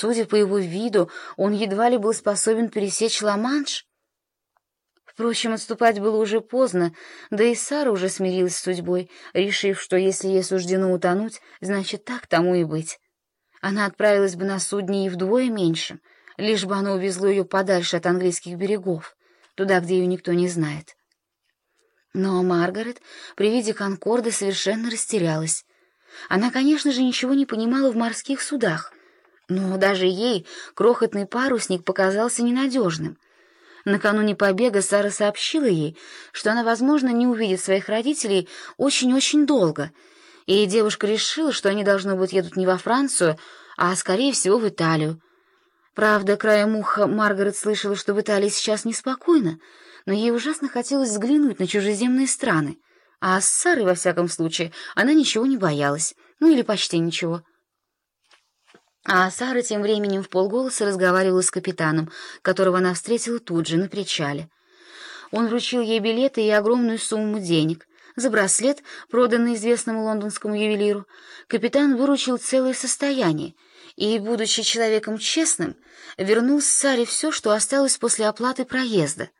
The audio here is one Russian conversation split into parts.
Судя по его виду, он едва ли был способен пересечь Ла-Манш. Впрочем, отступать было уже поздно, да и Сара уже смирилась с судьбой, решив, что если ей суждено утонуть, значит, так тому и быть. Она отправилась бы на судне и вдвое меньше, лишь бы оно увезло ее подальше от английских берегов, туда, где ее никто не знает. Но Маргарет при виде Конкорда совершенно растерялась. Она, конечно же, ничего не понимала в морских судах, но даже ей крохотный парусник показался ненадежным. Накануне побега Сара сообщила ей, что она, возможно, не увидит своих родителей очень-очень долго, и девушка решила, что они, должно быть, едут не во Францию, а, скорее всего, в Италию. Правда, краем уха Маргарет слышала, что в Италии сейчас неспокойно, но ей ужасно хотелось взглянуть на чужеземные страны, а с Сарой, во всяком случае, она ничего не боялась, ну или почти ничего. А Сара тем временем в полголоса разговаривала с капитаном, которого она встретила тут же, на причале. Он вручил ей билеты и огромную сумму денег. За браслет, проданный известному лондонскому ювелиру, капитан выручил целое состояние и, будучи человеком честным, вернул Саре все, что осталось после оплаты проезда.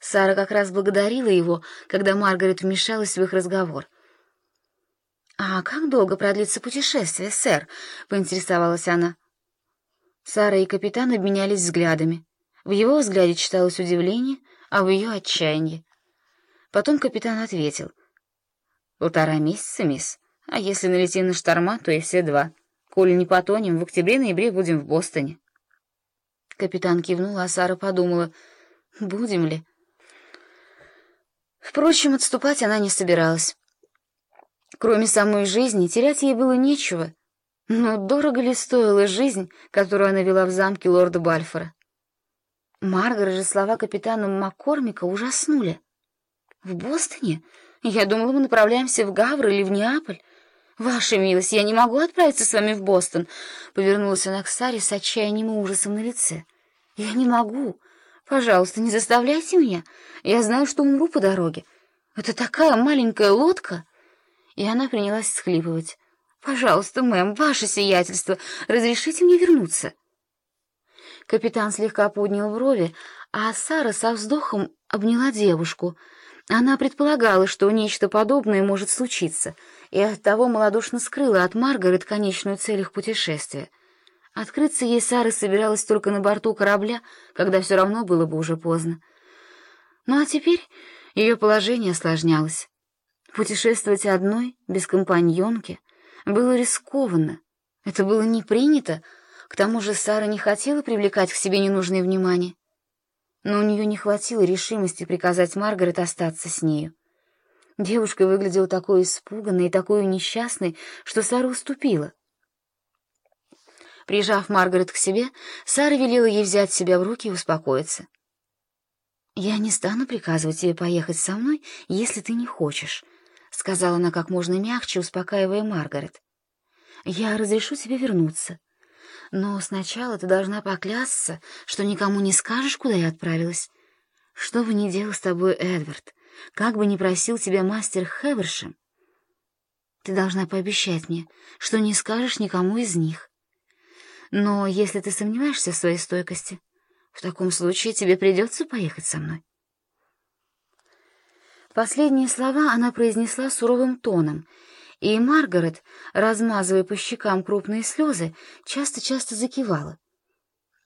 Сара как раз благодарила его, когда Маргарет вмешалась в их разговор — «А как долго продлится путешествие, сэр?» — поинтересовалась она. Сара и капитан обменялись взглядами. В его взгляде читалось удивление, а в ее — отчаяние. Потом капитан ответил. «Полтора месяца, мисс. А если налетим на шторма, то и все два. Коли не потонем, в октябре-ноябре будем в Бостоне». Капитан кивнул, а Сара подумала, будем ли. Впрочем, отступать она не собиралась. Кроме самой жизни, терять ей было нечего. Но дорого ли стоила жизнь, которую она вела в замке лорда Бальфора? Маргарет же слова капитана Маккормика ужаснули. «В Бостоне? Я думала, мы направляемся в Гавр или в Неаполь. Ваша милость, я не могу отправиться с вами в Бостон», — повернулась она к Саре с отчаянием и ужасом на лице. «Я не могу. Пожалуйста, не заставляйте меня. Я знаю, что умру по дороге. Это такая маленькая лодка» и она принялась схлипывать. «Пожалуйста, мэм, ваше сиятельство, разрешите мне вернуться?» Капитан слегка поднял брови, а Сара со вздохом обняла девушку. Она предполагала, что нечто подобное может случиться, и оттого малодушно скрыла от Маргарет конечную цель их путешествия. Открыться ей Сара собиралась только на борту корабля, когда все равно было бы уже поздно. Ну а теперь ее положение осложнялось. Путешествовать одной, без компаньонки, было рискованно. Это было не принято, к тому же Сара не хотела привлекать к себе ненужное внимание. Но у нее не хватило решимости приказать Маргарет остаться с нею. Девушка выглядела такой испуганной и такой несчастной, что Сара уступила. Прижав Маргарет к себе, Сара велела ей взять себя в руки и успокоиться. «Я не стану приказывать тебе поехать со мной, если ты не хочешь», — сказала она как можно мягче, успокаивая Маргарет. «Я разрешу тебе вернуться. Но сначала ты должна поклясться, что никому не скажешь, куда я отправилась. Что бы ни делал с тобой Эдвард, как бы ни просил тебя мастер Хевершем, ты должна пообещать мне, что не скажешь никому из них. Но если ты сомневаешься в своей стойкости, в таком случае тебе придется поехать со мной». Последние слова она произнесла суровым тоном, и Маргарет, размазывая по щекам крупные слезы, часто-часто закивала.